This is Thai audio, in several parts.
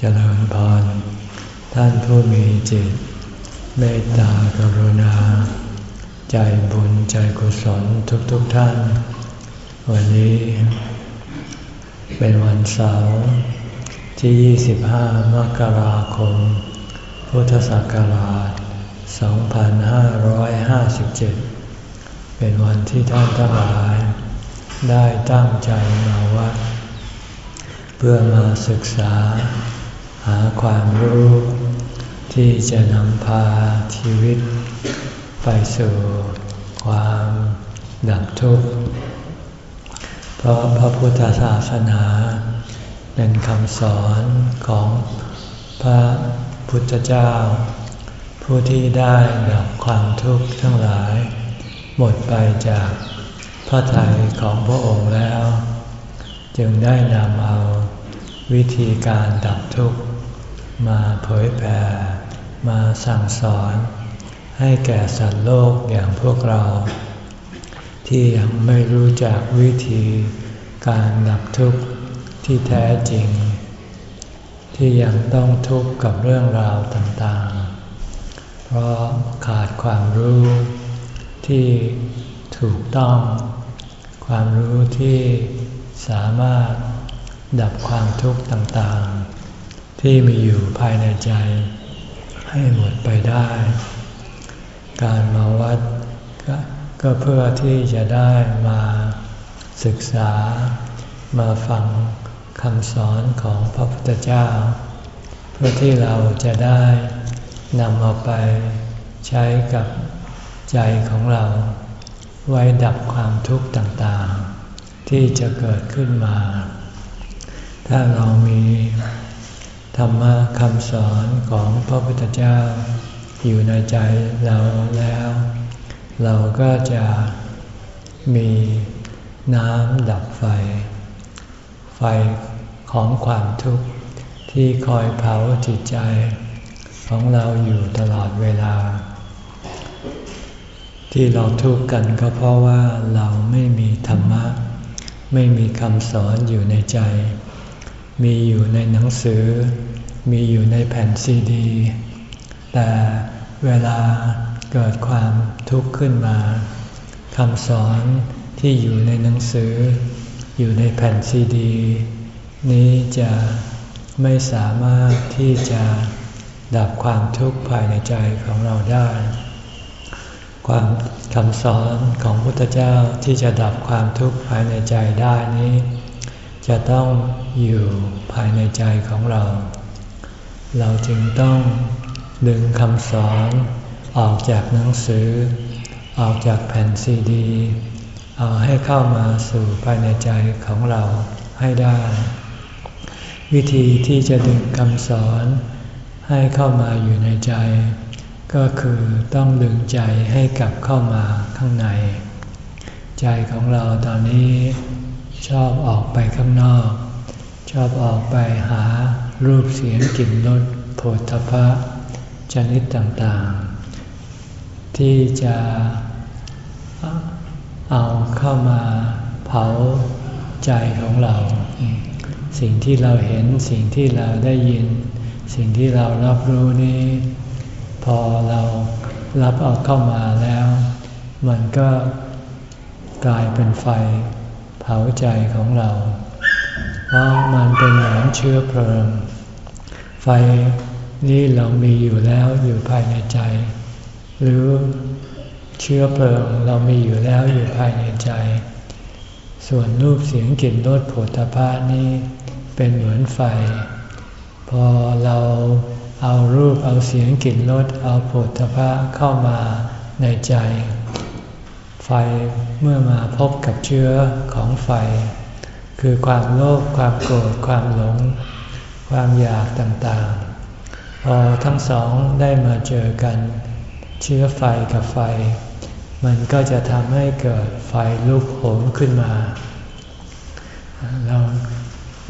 เจริญพร ท่านผู้มีจิต เมตตากรุณา ใจบุญใจกุศลทุกๆทท่าน วันนี้ เป็นวันเสาร์ที่ 25 มกราคม พุทธศักราช 2557 เป็นวันที่ท่านทั้งหลาย ได้ตั้งใจมาวัดเพื่อมาศึกษา หาความรู้ ที่จะนำพาชีวิต ไปสู่ความดับทุกข์ เพราะพระพุทธศาสนา เป็นคำสอนของพระพุทธเจ้า ผู้ที่ได้ดับความทุกข์ทั้งหลาย หมดไปจากพระทัยของพระองค์แล้ว จึงได้นำเอาวิธีการดับทุกข์ มาเผยแผ่มาสั่งสอน ให้แก่สัตว์โลกอย่างพวกเรา ที่ยังไม่รู้จักวิธีการดับทุกข์ที่แท้จริง ที่ยังต้องทุกข์กับเรื่องราวต่างๆ เพราะขาดความรู้ที่ถูกต้อง ความรู้ที่สามารถดับความทุกข์ต่างๆ ที่มีอยู่ภายในใจ ให้หมดไปได้ การมาวัดกก็เพื่อที่จะได้มาศึกษา มาฟังคำสอนของพระพุทธเจ้า เพื่อที่เราจะได้นำเอาไปใช้กับใจของเรา ไว้ดับความทุกข์ต่างๆ ที่จะเกิดขึ้นมา ถ้าเรามี ธรรมะคำสอนของพระพุทธเจ้า อยู่ในใจเราแล้ว เราก็จะมีน้ำดับไฟ ไฟของความทุกข์ที่คอยเผาจิตใจ ของเราอยู่ตลอดเวลา ที่เราทุกข์กันก็เพราะว่าเราไม่มีธรรมะ ไม่มีคำสอนอยู่ในใจ มีอยู่ในหนังสือ มีอยู่ในแผ่นซีดี แต่เวลาเกิดความทุกข์ขึ้นมาคำสอนที่อยู่ในหนังสือ อยู่ในแผ่นซีดี นี้จะไม่สามารถที่จะดับความทุกข์ภายในใจของเราได้ ความคำสอนของพุทธเจ้าที่จะดับความทุกข์ภายในใจได้นี้ จะต้องอยู่ภายในใจของเรา เราจึงต้องดึงคำสอนออกจากหนังสือ ออกจากแผ่นซีดี เอาให้เข้ามาสู่ภายในใจของเราให้ได้ วิธีที่จะดึงคำสอนให้เข้ามาอยู่ในใจ ก็คือต้องดึงใจให้กลับเข้ามาข้างใน ใจของเราตอนนี้ ชอบออกไปข้างนอก ชอบออกไปหารูปเสียงกลิ่นรสโผฏฐพะชนิดต่างๆ ที่จะเอาเข้ามาเผาใจของเรา สิ่งที่เราเห็นสิ่งที่เราได้ยิน สิ่งที่เรารับรู้นี้ พอเรารับเอาเข้ามาแล้ว มันก็กลายเป็นไฟ ผาใจของเรา เพราะมันเป็นเหมือนเชื้อเพลิง ไฟนี้เรามีอยู่แล้วอยู่ภายในใจ หรือเชื้อเพลิงเรามีอยู่แล้วอยู่ภายในใจ ส่วนรูปเสียงกลิ่นรสผลิภานี้เป็นเหมือนไฟ พอเราเอารูปเอาเสียงกลิ่นรสเอาผลิภาเข้ามาในใจ ไฟเมื่อมาพบกับเชื้อของไฟ คือความโลภความโกรธความหลง ความอยากต่างๆ พอทั้งสองได้มาเจอกัน เชื้อไฟกับไฟ มันก็จะทำให้เกิดไฟลุกโหมขึ้นมา เรา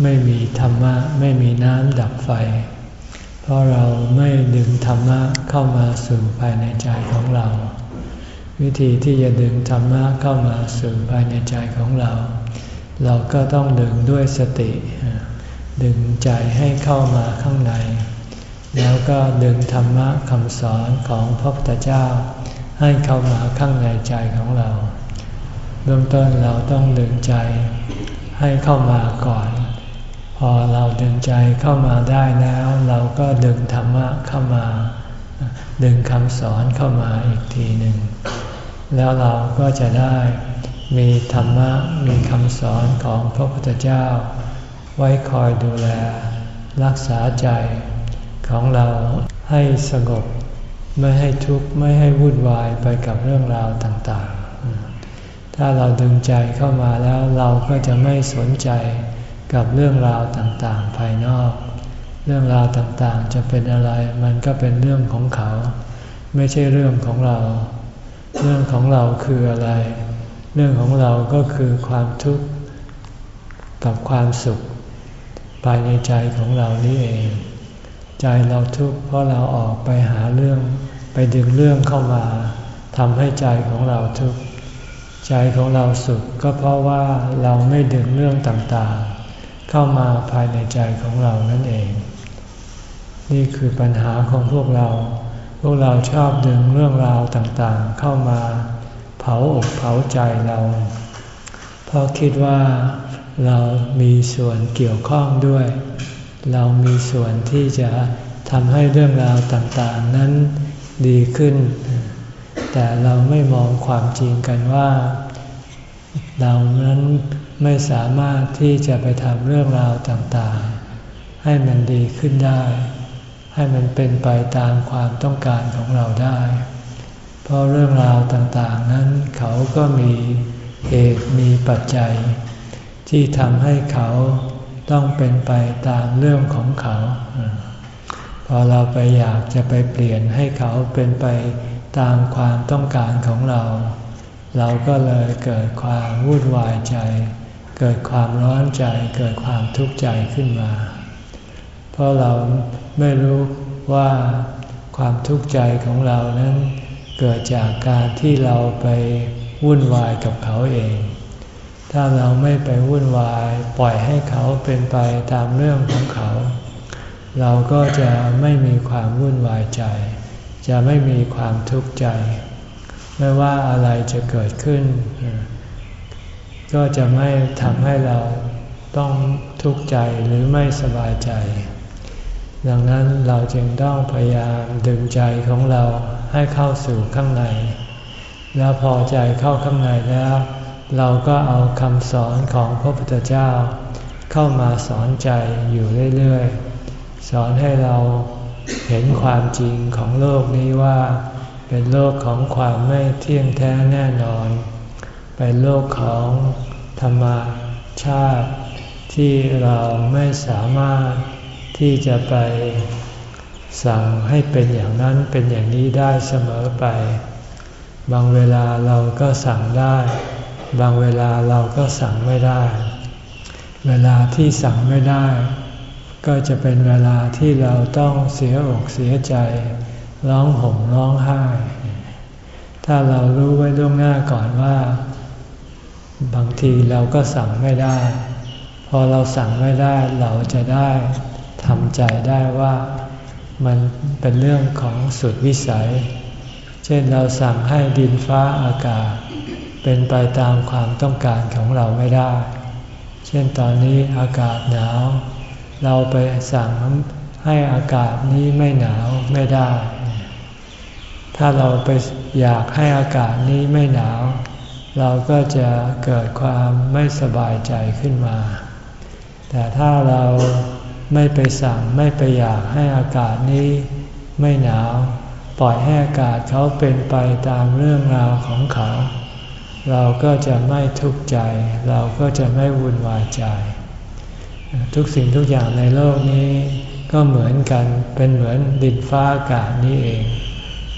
ไม่มีธรรมะไม่มีน้ำดับไฟ เพราะเราไม่ดึงธรรมะเข้ามาสู่ภายในใจของเรา วิธีที่จะดึงธรรมะเข้ามาสู่ภายในใจของเรา เราก็ต้องดึงด้วยสติ ดึงใจให้เข้ามาข้างใน แล้วก็ดึงธรรมะคำสอนของพระพุทธเจ้า ให้เข้ามาข้างในใจของเราเบื้องต้นเราต้องดึงใจให้เข้ามาก่อน พอเราดึงใจเข้ามาได้แล้ว เราก็ดึงธรรมะเข้ามา ดึงคำสอนเข้ามาอีกทีหนึ่ง แล้วเราก็จะได้มีธรรมะมีคำสอนของพระพุทธเจ้า ไว้คอยดูแล รักษาใจของเราให้สงบ ไม่ให้ทุกข์ไม่ให้วุ่นวายไปกับเรื่องราวต่างๆ ถ้าเราดึงใจเข้ามาแล้วเราก็จะไม่สนใจกับเรื่องราวต่างๆ ภายนอก เรื่องราวต่างๆ จะเป็นอะไรมันก็เป็นเรื่องของเขา ไม่ใช่เรื่องของเรา เรื่องของเราคืออะไร เรื่องของเราก็คือความทุกข์กับความสุข ภายในใจของเรานี่เอง ใจเราทุกข์เพราะเราออกไปหาเรื่องไปดึงเรื่องเข้ามาทำให้ใจของเราทุกข์ใจของเราสุขก็เพราะว่าเราไม่ดึงเรื่องต่างๆ เข้ามาภายในใจของเรานั่นเอง นี่คือปัญหาของพวกเรา พวกเราชอบดึงเรื่องราวต่างๆ เข้ามาเผาอกเผาใจเรา เพราะคิดว่าเรามีส่วนเกี่ยวข้องด้วย เรามีส่วนที่จะทำให้เรื่องราวต่างๆ นั้นดีขึ้น แต่เราไม่มองความจริงกันว่า เรานั้นไม่สามารถที่จะไปทำเรื่องราวต่างๆ ให้มันดีขึ้นได้ ให้มันเป็นไปตามความต้องการของเราได้ เพราะเรื่องราวต่างๆนั้นเขาก็มีเหตุมีปัจจัย ที่ทำให้เขาต้องเป็นไปตามเรื่องของเขา พอเราไปอยากจะไปเปลี่ยนให้เขาเป็นไปตามความต้องการของเรา เราก็เลยเกิดความวุ่นวายใจ เกิดความร้อนใจ เกิดความทุกข์ใจขึ้นมา เพราะเราไม่รู้ว่าความทุกข์ใจของเรานั้น เกิดจากการที่เราไปวุ่นวายกับเขาเอง ถ้าเราไม่ไปวุ่นวาย ปล่อยให้เขาเป็นไปตามเรื่องของเขา เราก็จะไม่มีความวุ่นวายใจ จะไม่มีความทุกข์ใจ ไม่ว่าอะไรจะเกิดขึ้น ก็จะไม่ทำให้เราต้องทุกข์ใจหรือไม่สบายใจ ดังนั้นเราจึงต้องพยายามดึงใจของเราให้เข้าสู่ข้างใน แล้วพอใจเข้าข้างในแล้ว เราก็เอาคำสอนของพระพุทธเจ้า เข้ามาสอนใจอยู่เรื่อยๆ สอนให้เราเห็นความจริงของโลกนี้ว่า เป็นโลกของความไม่เที่ยงแท้แน่นอน เป็นโลกของธรรมชาติที่เราไม่สามารถ ที่จะไปสั่งให้เป็นอย่างนั้นเป็นอย่างนี้ได้เสมอไป บางเวลาเราก็สั่งได้ บางเวลาเราก็สั่งไม่ได้ เวลาที่สั่งไม่ได้ ก็จะเป็นเวลาที่เราต้องเสียอกเสียใจ ร้องห่มร้องไห้ ถ้าเรารู้ไว้ล่วงหน้าก่อนว่า บางทีเราก็สั่งไม่ได้ พอเราสั่งไม่ได้เราจะได้ ทำใจได้ว่ามันเป็นเรื่องของสุดวิสัย เช่นเราสั่งให้ดินฟ้าอากาศ เป็นไปตามความต้องการของเราไม่ได้ เช่นตอนนี้อากาศหนาว เราไปสั่งให้อากาศนี้ไม่หนาวไม่ได้ ถ้าเราไปอยากให้อากาศนี้ไม่หนาว เราก็จะเกิดความไม่สบายใจขึ้นมา แต่ถ้าเรา ไม่ไปสั่งไม่ไปอยากให้อากาศนี้ไม่หนาว ปล่อยให้อากาศเขาเป็นไปตามเรื่องราวของเขา เราก็จะไม่ทุกข์ใจ เราก็จะไม่วุ่นวายใจ ทุกสิ่งทุกอย่างในโลกนี้ก็เหมือนกันเป็นเหมือนดินฟ้าอากาศนี้เอง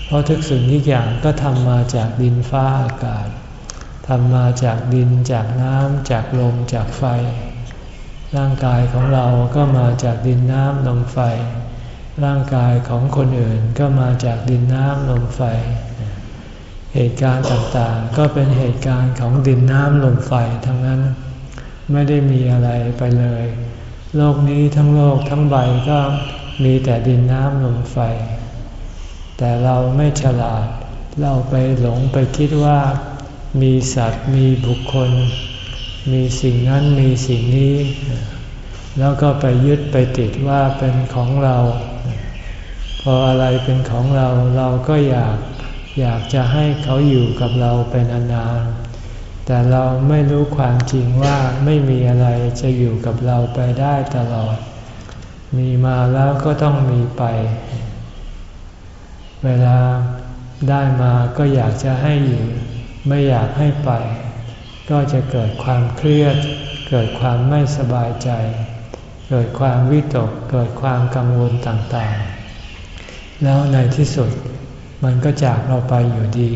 เพราะทุกสิ่งทุกอย่างก็ทำมาจากดินฟ้าอากาศทำมาจากดินจากน้ำจากลมจากไฟ ร่างกายของเราก็มาจากดินน้ำลมไฟ ร่างกายของคนอื่นก็มาจากดินน้ำลมไฟ เหตุการณ์ต่างๆ ก็เป็นเหตุการณ์ของดินน้ำลมไฟทั้งนั้น ไม่ได้มีอะไรไปเลย โลกนี้ทั้งโลกทั้งใบก็มีแต่ดินน้ำลมไฟ แต่เราไม่ฉลาด เราไปหลงไปคิดว่ามีสัตว์มีบุคคล มีสิ่งนั้นมีสิ่งนี้ แล้วก็ไปยึดไปติดว่าเป็นของเรา พออะไรเป็นของเราเราก็อยากอยากจะให้เขาอยู่กับเราเป็นอนานแต่เราไม่รู้ความจริงว่าไม่มีอะไรจะอยู่กับเราไปได้ตลอด มีมาแล้วก็ต้องมีไป เวลาได้มาก็อยากจะให้อยู่ ไม่อยากให้ไป ก็จะเกิดความเครียด เกิดความไม่สบายใจ เกิดความวิตก เกิดความกังวลต่างๆ แล้วในที่สุดมันก็จากเราไปอยู่ดี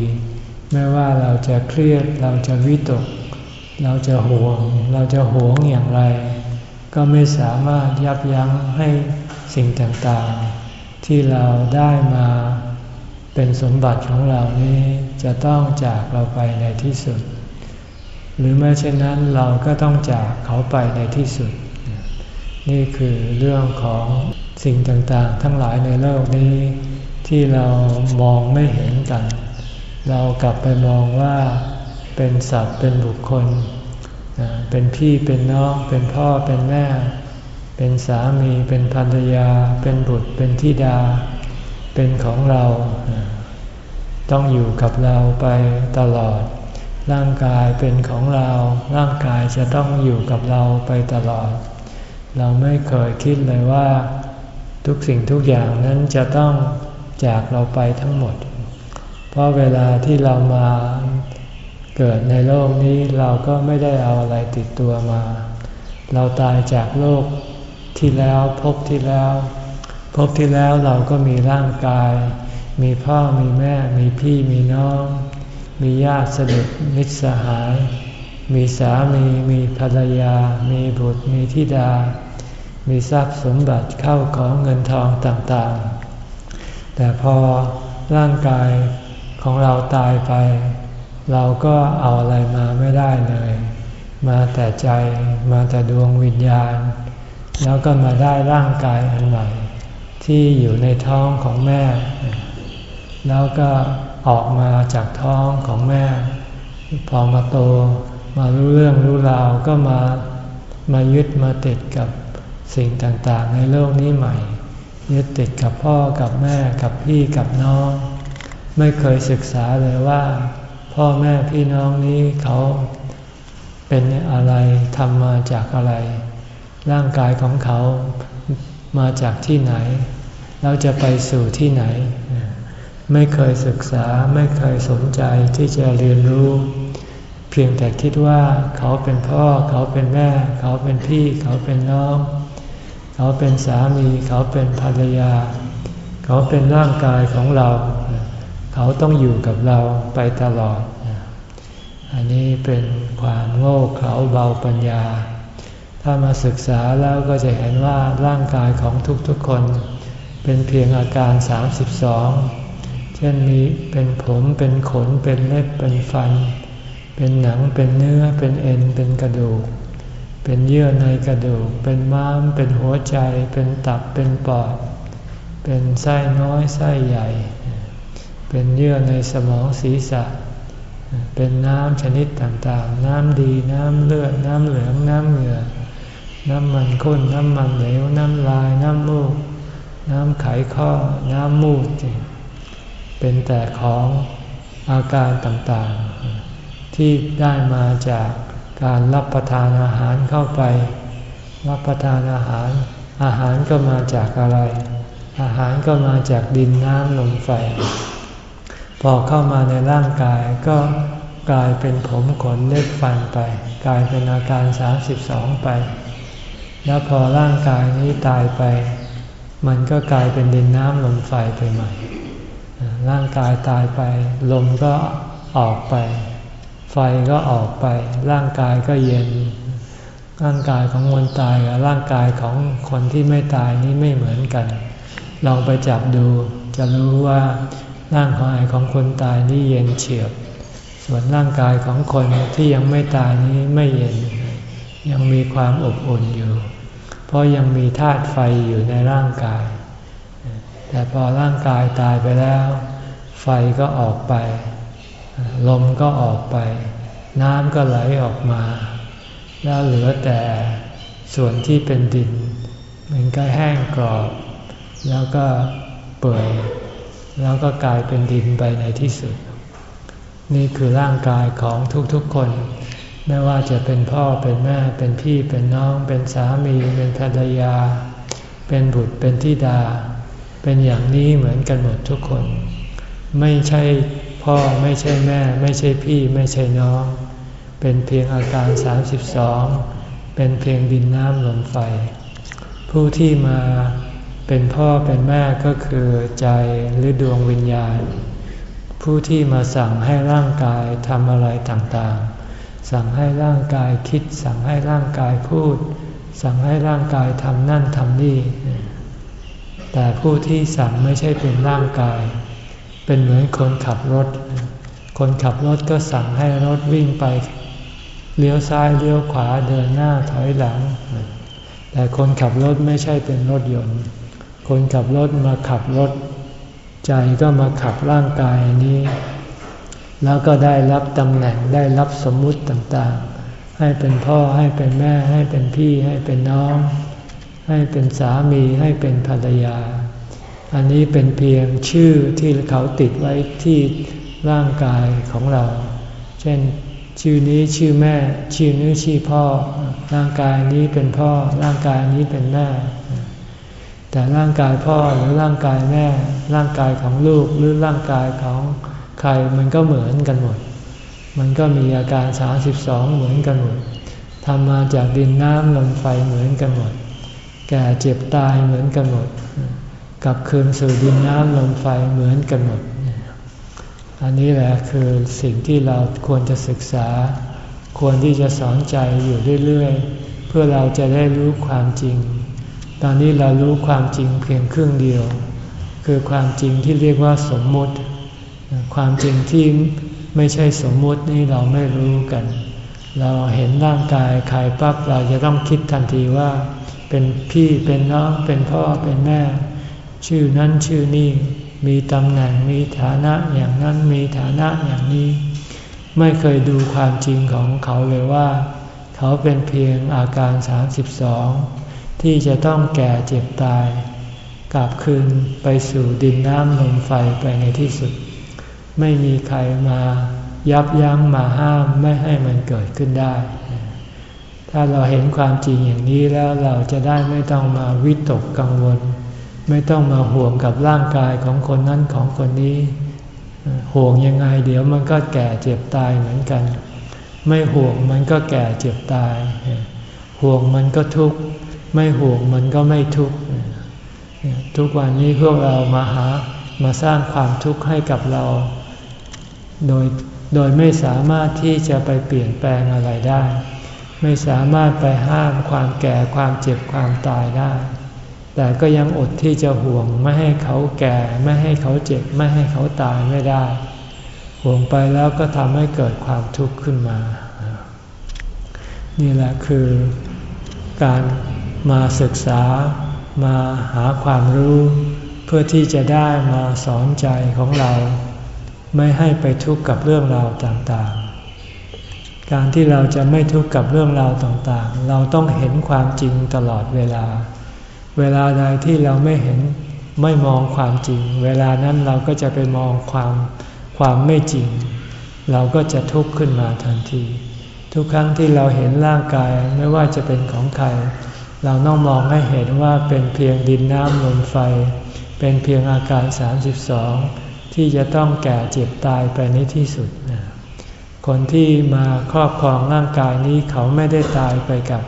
ไม่ว่าเราจะเครียด เราจะวิตก เราจะห่วง เราจะหวงอย่างไร ก็ไม่สามารถยับยั้งให้สิ่งต่างๆ ที่เราได้มาเป็นสมบัติของเรานี้จะต้องจากเราไปในที่สุด หรือไม่เช่นนั้นเราก็ต้องจากเขาไปในที่สุด นี่คือเรื่องของสิ่งต่างๆ ทั้งหลายในโลกนี้ ที่เรามองไม่เห็นกัน เรากลับไปมองว่าเป็นสัตว์เป็นบุคคล เป็นพี่เป็นน้อง เป็นพ่อเป็นแม่ เป็นสามี เป็นภรรยา เป็นบุตร เป็นธิดา เป็นของเรา ต้องอยู่กับเราไปตลอด ร่างกายเป็นของเรา ร่างกายจะต้องอยู่กับเราไปตลอด เราไม่เคยคิดเลยว่า ทุกสิ่งทุกอย่างนั้นจะต้องจากเราไปทั้งหมด เพราะเวลาที่เรามาเกิดในโลกนี้เราก็ไม่ได้เอาอะไรติดตัวมา เราตายจากโลกที่แล้วพบที่แล้วพบที่แล้วเราก็มีร่างกาย มีพ่อมีแม่มีพี่มีน้อง มีญาติสนิทมิตรสหาย มีสามีมีภรรยา มีบุตรมีธิดา มีทรัพย์สมบัติเข้าของเงินทองต่างๆ แต่พอร่างกายของเราตายไป เราก็เอาอะไรมาไม่ได้เลย มาแต่ใจมาแต่ดวงวิญญาณ แล้วก็มาได้ร่างกายอันใหม่ที่อยู่ในท้องของแม่ แล้วก็ ออกมาจากท้องของแม่ พอมาโต มารู้เรื่องรู้ราวก็มามายึดมาติดกับสิ่งต่างๆ ในโลกนี้ใหม่ ยึดติดกับพ่อกับแม่กับพี่กับน้อง ไม่เคยศึกษาเลยว่า พ่อแม่พี่น้องนี้เขาเป็นอะไรทำมาจากอะไร ร่างกายของเขามาจากที่ไหนเราจะไปสู่ที่ไหน ไม่เคยศึกษาไม่เคยสนใจที่จะเรียนรู้ เพียงแต่คิดว่าเขาเป็นพ่อ เขาเป็นแม่ เขาเป็นพี่ เขาเป็นน้อง เขาเป็นสามี เขาเป็นภรรยา เขาเป็นร่างกายของเรา เขาต้องอยู่กับเราไปตลอด อันนี้เป็นความโง่เขลาเบาปัญญา ถ้ามาศึกษาแล้วก็จะเห็นว่าร่างกายของทุกๆคน เป็นเพียงอาการ 32 เช่นมีเป็นผมเป็นขนเป็นเล็บเป็นฟัน เป็นหนังเป็นเนื้อเป็นเอ็นเป็นกระดูก เป็นเยื่อในกระดูก เป็นม้าม เป็นหัวใจ เป็นตับเป็นปอด เป็นไส้น้อยไส้ใหญ่ เป็นเยื่อในสมองศีรษะ เป็นน้ำชนิดต่างๆ น้ำดีน้ำเลือดน้ำเหลืองน้ำเหงื่อน้ำมันข้นน้ำมันเหลวน้ำลายน้ำมูก น้ำไขข้อน้ำมูด เป็นแต่ของอาการต่างๆ ที่ได้มาจากการรับประทานอาหารเข้าไป รับประทานอาหาร อาหารก็มาจากอะไร อาหารก็มาจากดินน้ำลมไฟ พอเข้ามาในร่างกายก็กลายเป็นผมขนเล็บฟันไป กลายเป็นอาการ 32 ไป แล้วพอร่างกายนี้ตายไป มันก็กลายเป็นดินน้ำลมไฟไปใหม่ ร่างกายตายไป ลมก็ออกไป ไฟก็ออกไป ร่างกายก็เย็น ร่างกายของคนตายกับร่างกายของคนที่ไม่ตายนี้ไม่เหมือนกัน ลองไปจับดู จะรู้ว่าร่างกายของคนตายนี่เย็นเฉียบ ส่วนร่างกายของคนที่ยังไม่ตายนี้ไม่เย็น ยังมีความอบอุ่นอยู่ เพราะยังมีธาตุไฟอยู่ในร่างกาย แต่พอร่างกายตายไปแล้ว ไฟก็ออกไป ลมก็ออกไป น้ำก็ไหลออกมา แล้วเหลือแต่ส่วนที่เป็นดิน มันก็แห้งกรอบ แล้วก็เปื่อยแล้วก็กลายเป็นดินไปในที่สุด นี่คือร่างกายของทุกๆคน ไม่ว่าจะเป็นพ่อเป็นแม่เป็นพี่เป็นน้อง เป็นสามี เป็นภรรยา เป็นบุตรเป็นธิดา เป็นอย่างนี้เหมือนกันหมดทุกคน ไม่ใช่พ่อไม่ใช่แม่ ไม่ใช่พี่ไม่ใช่น้อง เป็นเพียงอาการ 32 เป็นเพียงดินน้ำลมไฟ ผู้ที่มาเป็นพ่อเป็นแม่ก็คือใจหรือดวงวิญญาณ ผู้ที่มาสั่งให้ร่างกายทำอะไรต่างๆ สั่งให้ร่างกายคิด สั่งให้ร่างกายพูด สั่งให้ร่างกายทำนั่นทำนี่ แต่ผู้ที่สั่งไม่ใช่เป็นร่างกาย เป็นเหมือนคนขับรถ คนขับรถก็สั่งให้รถวิ่งไป เลี้ยวซ้ายเลี้ยวขวาเดินหน้าถอยหลัง แต่คนขับรถไม่ใช่เป็นรถยนต์ คนขับรถมาขับรถ ใจก็มาขับร่างกายนี้ แล้วก็ได้รับตำแหน่งได้รับสมมุติต่างๆ ให้เป็นพ่อให้เป็นแม่ให้เป็นพี่ให้เป็นน้อง ให้เป็นสามีให้เป็นภรรยา อันนี้เป็นเพียงชื่อที่เขาติดไว้ที่ร่างกายของเรา เช่น ชื่อนี้ชื่อแม่ ชื่อนี้ชื่อพ่อ ร่างกายนี้เป็นพ่อ ร่างกายนี้เป็นแม่ แต่ร่างกายพ่อหรือร่างกายแม่ ร่างกายของลูกหรือร่างกายของใครมันก็เหมือนกันหมด มันก็มีอาการ 32 เหมือนกันหมดทำมาจากดินน้ำลมไฟเหมือนกันหมด แก่เจ็บตายเหมือนกันหมดกับคืนสู่ดินน้ำลมไฟเหมือนกันหมด อันนี้แหละคือสิ่งที่เราควรจะศึกษา ควรที่จะสอนใจอยู่เรื่อยๆ เพื่อเราจะได้รู้ความจริง ตอนนี้เรารู้ความจริงเพียงครึ่งเดียว คือความจริงที่เรียกว่าสมมุติ ความจริงที่ไม่ใช่สมมุตินี่เราไม่รู้กัน เราเห็นร่างกายใครปั๊บเราจะต้องคิดทันทีว่า เป็นพี่เป็นน้องเป็นพ่อเป็นแม่ ชื่อนั้นชื่อนี้มีตำแหน่งมีฐานะอย่างนั้นมีฐานะอย่างนี้ ไม่เคยดูความจริงของเขาเลยว่า เขาเป็นเพียงอาการ 32 ที่จะต้องแก่เจ็บตายกลับคืนไปสู่ดินน้ำลมไฟไปในที่สุด ไม่มีใครมายับยั้งมาห้ามไม่ให้มันเกิดขึ้นได้ ถ้าเราเห็นความจริงอย่างนี้แล้วเราจะได้ไม่ต้องมาวิตกกังวล ไม่ต้องมาห่วงกับร่างกายของคนนั้นของคนนี้ ห่วงยังไงเดี๋ยวมันก็แก่เจ็บตายเหมือนกัน ไม่ห่วงมันก็แก่เจ็บตาย ห่วงมันก็ทุกข์ไม่ห่วงมันก็ไม่ทุกข์ทุกวันนี้พวกเรามาหามาสร้างความทุกข์ให้กับเรา โดยโดยไม่สามารถที่จะไปเปลี่ยนแปลงอะไรได้ ไม่สามารถไปห้ามความแก่ความเจ็บความตายได้ แต่ก็ยังอดที่จะห่วงไม่ให้เขาแก่ไม่ให้เขาเจ็บไม่ให้เขาตายไม่ได้ ห่วงไปแล้วก็ทำให้เกิดความทุกข์ขึ้นมา นี่แหละคือการมาศึกษามาหาความรู้ เพื่อที่จะได้มาสอนใจของเรา ไม่ให้ไปทุกข์กับเรื่องราวต่างๆ การที่เราจะไม่ทุกข์กับเรื่องราวต่างๆ เราต้องเห็นความจริงตลอดเวลา เวลาใดที่เราไม่เห็นไม่มองความจริง เวลานั้นเราก็จะไปมองความความไม่จริง เราก็จะทุกข์ขึ้นมาทันที ทุกครั้งที่เราเห็นร่างกายไม่ว่าจะเป็นของใคร เราต้องมองให้เห็นว่าเป็นเพียงดินน้ำลมไฟ เป็นเพียงอาการ 32 ที่จะต้องแก่เจ็บตายไปในที่สุด คนที่มาครอบครองร่างกายนี้เขาไม่ได้ตายไปกับ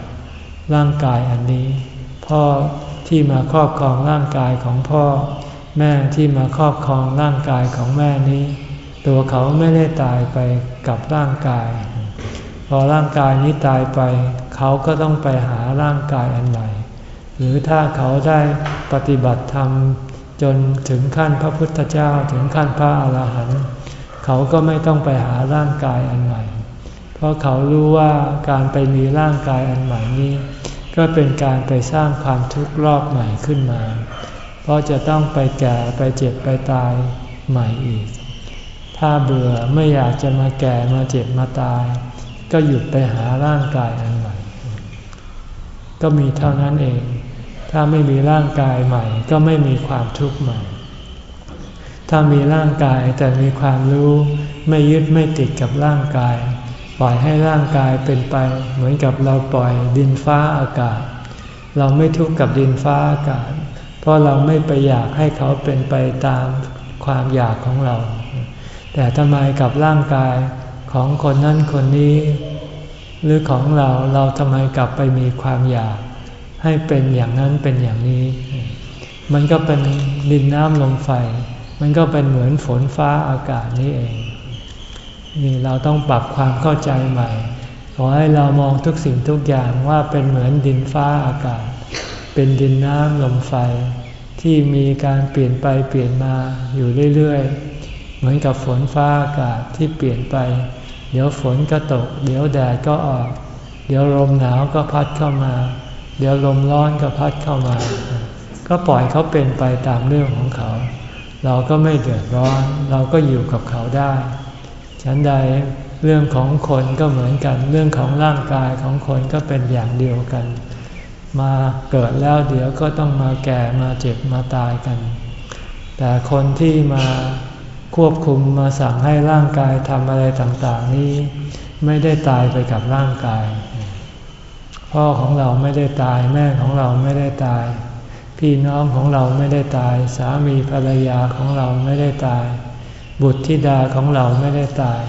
ร่างกายอันนี้ พ่อที่มาครอบครองร่างกายของพ่อ แม่ที่มาครอบครองร่างกายของแม่นี้ ตัวเขาไม่ได้ตายไปกับร่างกาย พอร่างกายนี้ตายไป เขาก็ต้องไปหาร่างกายอันใหม่หรือถ้าเขาได้ปฏิบัติธรรมจนถึงขั้นพระพุทธเจ้าถึงขั้นพระอาหารหันต์ เขาก็ไม่ต้องไปหาร่างกายอันใหม่ เพราะเขารู้ว่าการไปมีร่างกายอันใหม่นี้ ก็เป็นการไปสร้างความทุกข์รอบใหม่ขึ้นมา เพราะจะต้องไปแก่ไปเจ็บไปตายใหม่อีก ถ้าเบื่อไม่อยากจะมาแก่มาเจ็บมาตาย ก็หยุดไปหาร่างกายอันใหม่ ก็มีเท่านั้นเอง ถ้าไม่มีร่างกายใหม่ ก็ไม่มีความทุกข์ใหม่ ถ้ามีร่างกายแต่มีความรู้ไม่ยึดไม่ติดกับร่างกาย ปล่อยให้ร่างกายเป็นไป เหมือนกับเราปล่อยดินฟ้าอากาศ เราไม่ทุกข์กับดินฟ้าอากาศ เพราะเราไม่ไปอยากให้เขาเป็นไปตามความอยากของเรา แต่ทำไมกับร่างกายของคนนั้นคนนี้ หรือของเราเราทำไมกลับไปมีความอยาก ให้เป็นอย่างนั้นเป็นอย่างนี้ มันก็เป็นดินน้ำลมไฟ มันก็เป็นเหมือนฝนฟ้าอากาศนี้เอง นี่เราต้องปรับความเข้าใจใหม่ ขอให้เรามองทุกสิ่งทุกอย่างว่าเป็นเหมือนดินฟ้าอากาศ เป็นดินน้ำลมไฟ ที่มีการเปลี่ยนไปเปลี่ยนมาอยู่เรื่อยๆ เหมือนกับฝนฟ้าอากาศที่เปลี่ยนไป เดี๋ยวฝนก็ตก เดี๋ยวแดดก็ออก เดี๋ยวลมหนาวก็พัดเข้ามา เดี๋ยวลมร้อนก็พัดเข้ามา ก็ปล่อยเขาเป็นไปตามเรื่องของเขา เราก็ไม่เดือดร้อน เราก็อยู่กับเขาได้ฉันใดเรื่องของคนก็เหมือนกัน เรื่องของร่างกายของคนก็เป็นอย่างเดียวกัน มาเกิดแล้วเดี๋ยวก็ต้องมาแก่มาเจ็บมาตายกัน แต่คนที่มาควบคุมมาสั่งให้ร่างกายทำอะไรต่างๆนี้ ไม่ได้ตายไปกับร่างกาย พ่อของเราไม่ได้ตายแม่ของเราไม่ได้ตาย พี่น้องของเราไม่ได้ตาย สามีภรรยาของเราไม่ได้ตาย บุตรธิดาของเราไม่ได้ตาย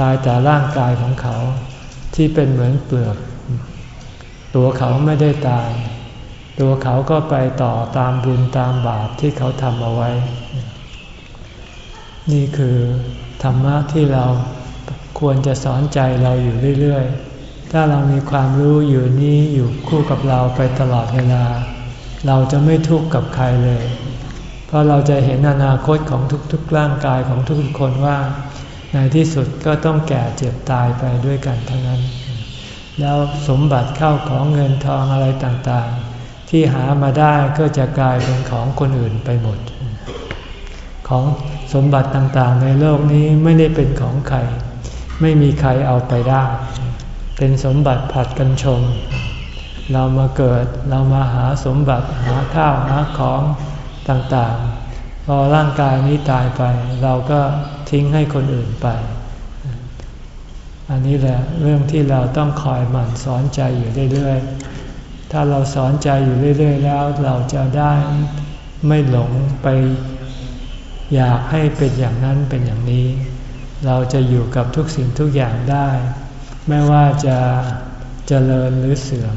ตายแต่ร่างกายของเขาที่เป็นเหมือนเปลือก ตัวเขาไม่ได้ตาย ตัวเขาก็ไปต่อตามบุญตามบาปที่เขาทำเอาไว้ นี่คือธรรมะที่เราควรจะสอนใจเราอยู่เรื่อย ๆ ถ้าเรามีความรู้อยู่นี้อยู่คู่กับเราไปตลอดเวลา เราจะไม่ทุกข์กับใครเลย เพราะเราจะเห็นอนาคตของทุกๆร่างกายของทุกคนว่า ในที่สุดก็ต้องแก่เจ็บตายไปด้วยกันทั้งนั้น แล้วสมบัติเข้าของเงินทองอะไรต่างๆ ที่หามาได้ก็จะกลายเป็นของคนอื่นไปหมด ของสมบัติต่างๆ ในโลกนี้ไม่ได้เป็นของใคร ไม่มีใครเอาไปได้ เป็นสมบัติผัดกันชมเเรามาเกิดเรามาหาสมบัติหาข้าวหาของต่างๆ พอร่างกายนี้ตายไป เราก็ทิ้งให้คนอื่นไป อันนี้แหละเรื่องที่เราต้องคอยหมั่นสอนใจอยู่เรื่อยๆ ถ้าเราสอนใจอยู่เรื่อย ๆ แล้วเราจะได้ไม่หลงไปอยากให้เป็นอย่างนั้นเป็นอย่างนี้ เราจะอยู่กับทุกสิ่งทุกอย่างได้ ไม่ว่าจะจะเจริญหรือเสื่อม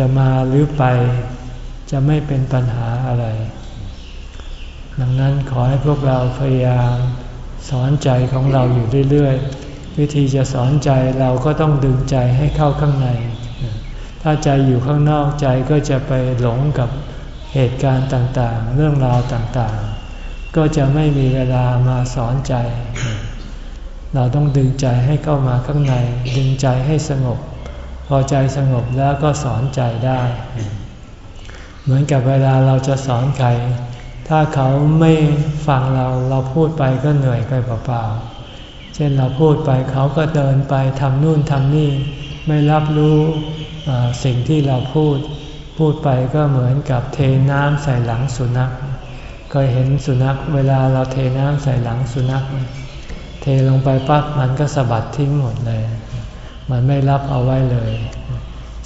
จะมาหรือไป จะไม่เป็นปัญหาอะไร ดังนั้นขอให้พวกเราพยายามสอนใจของเราอยู่เรื่อยๆ วิธีจะสอนใจเราก็ต้องดึงใจให้เข้าข้างใน ถ้าใจอยู่ข้างนอกใจก็จะไปหลงกับเหตุการณ์ต่างๆ เรื่องราวต่างๆ ก็จะไม่มีเวลามาสอนใจ เราต้องดึงใจให้เข้ามาข้างใน ดึงใจให้สงบ อใจสงบแล้วก็สอนใจได้ เหมือนกับเวลาเราจะสอนใคร ถ้าเขาไม่ฟังเราเราพูดไปก็เหนื่อยไปเปล่าๆ เช่นเราพูดไปเขาก็เดินไปทำนู่นทำนี่ ไม่รับรู้สิ่งที่เราพูด พูดไปก็เหมือนกับเทน้ำใส่หลังสุนัขเคยเห็นสุนัขเวลาเราเทน้ำใส่หลังสุนัข เทลงไปปั๊บมันก็สะบัดทิ้งหมดเลย มันไม่รับเอาไว้เลย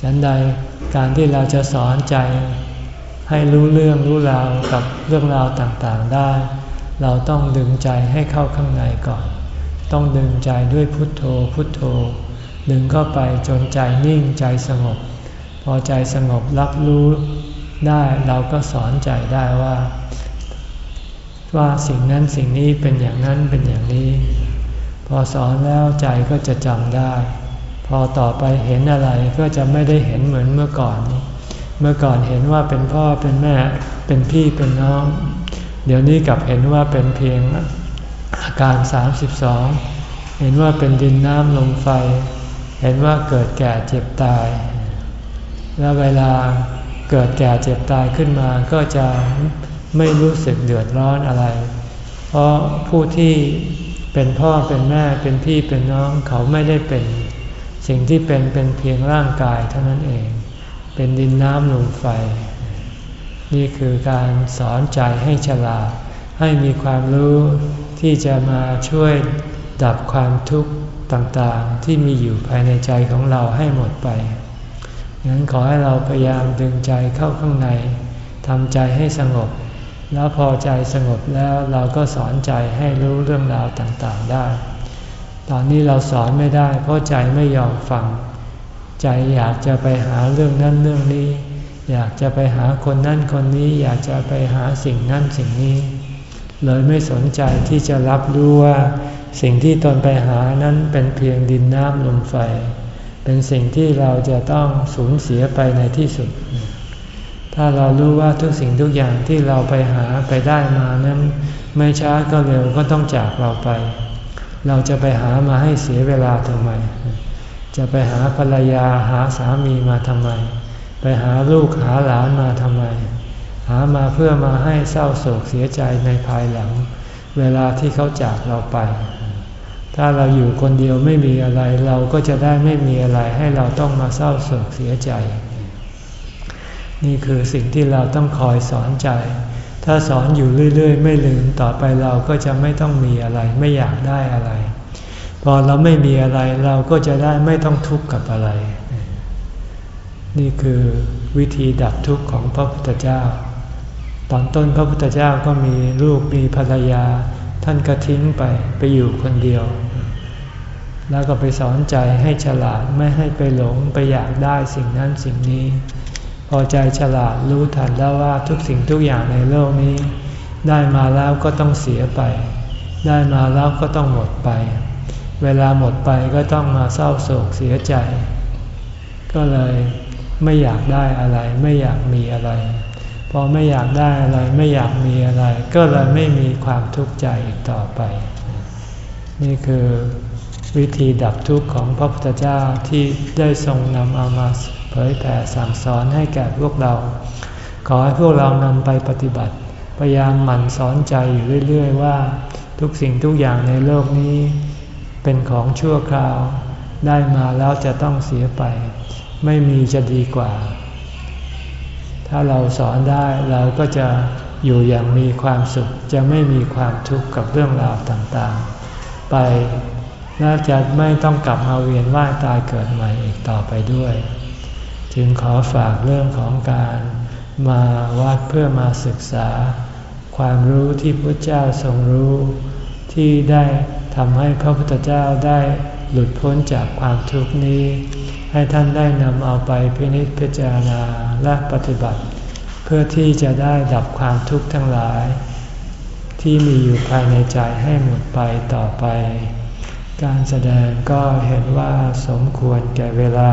ฉันใดการที่เราจะสอนใจให้รู้เรื่องรู้ราวกับเรื่องราวต่างๆได้ เราต้องดึงใจให้เข้าข้างในก่อน ต้องดึงใจด้วยพุทโธพุทโธ ดึงเข้าไปจนใจนิ่งใจสงบ พอใจสงบรับรู้ได้เราก็สอนใจได้ว่า ว่าสิ่งนั้นสิ่งนี้เป็นอย่างนั้นเป็นอย่างนี้ พอสอนแล้วใจก็จะจำได้ พอต่อไปเห็นอะไรก็จะไม่ได้เห็นเหมือนเมื่อก่อนนี้ เมื่อก่อนเห็นว่าเป็นพ่อเป็นแม่เป็นพี่เป็นน้อง เดี๋ยวนี้กลับเห็นว่าเป็นเพียงอาการ 32 เห็นว่าเป็นดินน้ำลมไฟ เห็นว่าเกิดแก่เจ็บตาย แล้วเวลาเกิดแก่เจ็บตายขึ้นมาก็จะไม่รู้สึกเดือดร้อนอะไร เพราะผู้ที่เป็นพ่อเป็นแม่เป็นพี่เป็นน้องเขาไม่ได้เป็น สิ่งที่เป็นเป็นเพียงร่างกายเท่านั้นเอง เป็นดินน้ำลมไฟ นี่คือการสอนใจให้ฉลาด ให้มีความรู้ที่จะมาช่วยดับความทุกข์ต่างๆ ที่มีอยู่ภายในใจของเราให้หมดไปงั้นขอให้เราพยายามดึงใจเข้าข้างในทำใจให้สงบ แล้วพอใจสงบแล้วเราก็สอนใจให้รู้เรื่องราวต่างๆได้ ตอนนี้เราสอนไม่ได้ เพราะใจไม่ยอมฟัง ใจอยากจะไปหาเรื่องนั้นเรื่องนี้ อยากจะไปหาคนนั้นคนนี้ อยากจะไปหาสิ่งนั้นสิ่งนี้ เลยไม่สนใจที่จะรับรู้ว่า สิ่งที่ตนไปหานั้นเป็นเพียงดินน้ำลมไฟ เป็นสิ่งที่เราจะต้องสูญเสียไปในที่สุด ถ้าเรารู้ว่าทุกสิ่งทุกอย่างที่เราไปหาไปได้มานั้น ไม่ช้าก็เร็วก็ต้องจากเราไป เราจะไปหามาให้เสียเวลาทำไม จะไปหาภรรยาหาสามีมาทำไม ไปหาลูกหาหลานมาทำไม หามาเพื่อมาให้เศร้าโศกเสียใจในภายหลัง เวลาที่เขาจากเราไป ถ้าเราอยู่คนเดียวไม่มีอะไร เราก็จะได้ไม่มีอะไรให้เราต้องมาเศร้าโศกเสียใจ นี่คือสิ่งที่เราต้องคอยสอนใจ ถ้าสอนอยู่เรื่อย ๆ ไม่ลืมต่อไปเราก็จะไม่ต้องมีอะไร ไม่อยากได้อะไร พอเราไม่มีอะไรเราก็จะได้ไม่ต้องทุกข์กับอะไร นี่คือวิธีดับทุกข์ของพระพุทธเจ้า ตอนต้นพระพุทธเจ้าก็มีลูกมีภรรยา ท่านก็ทิ้งไปไปอยู่คนเดียว แล้วก็ไปสอนใจให้ฉลาดไม่ให้ไปหลงไปอยากได้สิ่งนั้นสิ่งนี้ อใจฉลาดรู้ทันแล้วว่าทุกสิ่งทุกอย่างในโลกนี้ ได้มาแล้วก็ต้องเสียไป ได้มาแล้วก็ต้องหมดไป เวลาหมดไปก็ต้องมาเศร้าโศกเสียใจ ก็เลยไม่อยากได้อะไร ไม่อยากมีอะไร พอไม่อยากได้อะไรไม่อยากมีอะไร ก็เลยไม่มีความทุกข์ใจอีกต่อไป นี่คือวิธีดับทุกข์ของพระพุทธเจ้าที่ได้ทรงนำเอามา เผยแผ่สั่งสอนให้แก่พวกเรา ขอให้พวกเรานำไปปฏิบัติ พยายามหมั่นสอนใจอยู่เรื่อย ๆ ว่า ทุกสิ่งทุกอย่างในโลกนี้ เป็นของชั่วคราว ได้มาแล้วจะต้องเสียไป ไม่มีจะดีกว่า ถ้าเราสอนได้เราก็จะอยู่อย่างมีความสุขจะไม่มีความทุกข์กับเรื่องราวต่างๆ ไปและจะไม่ต้องกลับมาเวียนว่ายตายเกิดใหม่อีกต่อไปด้วย จึงขอฝากเรื่องของการมาวัดเพื่อมาศึกษา ความรู้ที่พระเจ้าทรงรู้ ที่ได้ทำให้พระพุทธเจ้าได้หลุดพ้นจากความทุกข์นี้ ให้ท่านได้นำเอาไปพินิจพิจารณาและปฏิบัติ เพื่อที่จะได้ดับความทุกข์ทั้งหลาย ที่มีอยู่ภายในใจให้หมดไปต่อไป การแสดงก็เห็นว่าสมควรแก่เวลา